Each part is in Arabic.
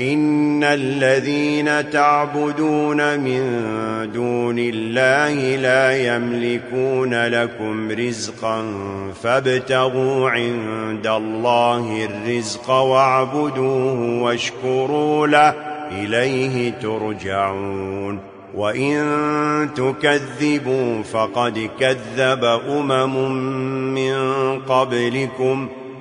ان الذين تعبدون من دون الله لا يملكون لكم رزقا فابتغوا عند الله الرزق واعبدوه واشكروا له اليه ترجعون وان تكذبوا فقد كذب امم من قبلكم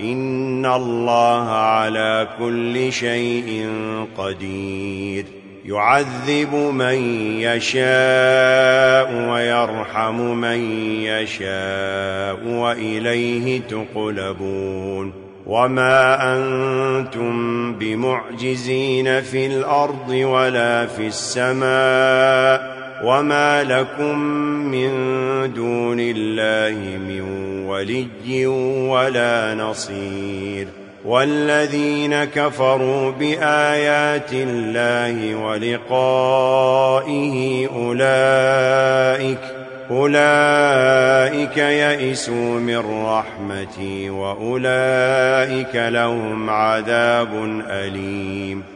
ان الله على كل شيء قدير يعذب من يشاء ويرحم من يشاء وإليه تقلبون وما أنتم بمعجزين في الأرض ولا في السماء وما لكم من دون الله من ولي ولا نصير والذين كفروا بآيات الله ولقائه أولئك أولئك يئسوا من رحمتي وأولئك لهم عذاب أليم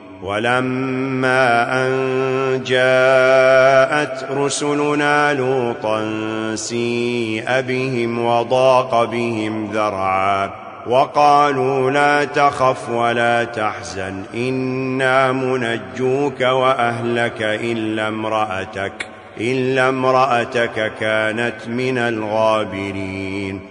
ولما أن جاءت رسلنا لوطا سيئ بهم وضاق بهم ذرعا وقالوا لا تخف ولا تحزن إنا منجوك وأهلك إلا امرأتك, إلا امرأتك كانت من الغابرين.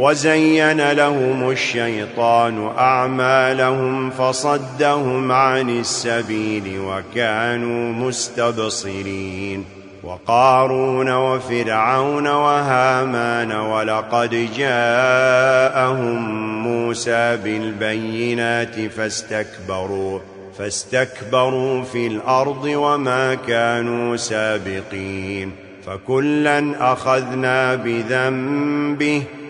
وزين لهم الشيطان أعمالهم فصدهم عن السبيل وكانوا مستبصرين وقارون وفرعون وهامان ولقد جاءهم موسى بالبينات فاستكبروا فاستكبروا في الأرض وما كانوا سابقين فكلا أخذنا بذنبه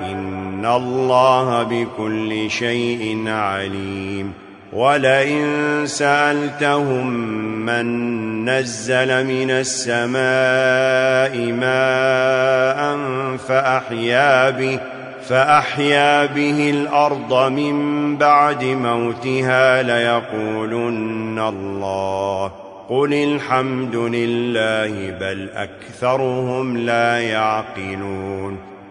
ان الله بكل شيء عليم ولئن سألتهم من نزل من السماء ماء فأحيا به فأحيا به الأرض من بعد موتها ليقولن الله قل الحمد لله بل أكثرهم لا يعقلون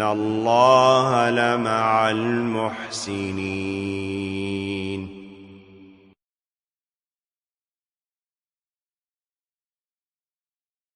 ان اللَّهَ لمع الْمُحْسِنِينَ